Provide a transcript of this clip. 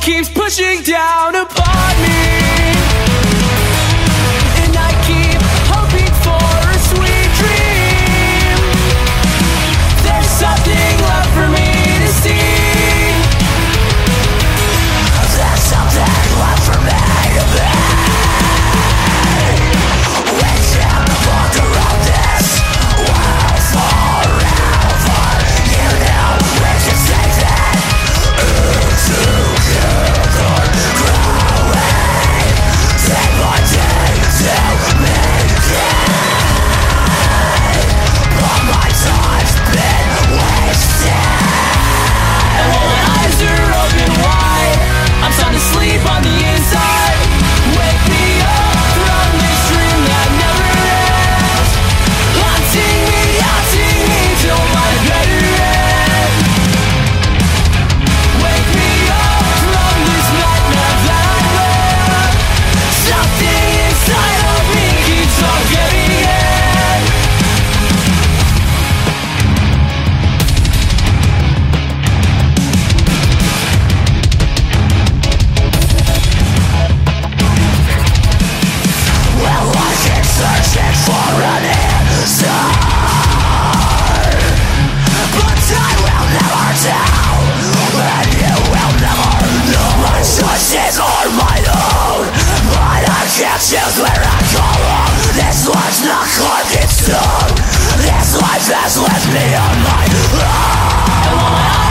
keeps pushing down upon me. issues where I call on This life's not carved in stone This life has left me on my own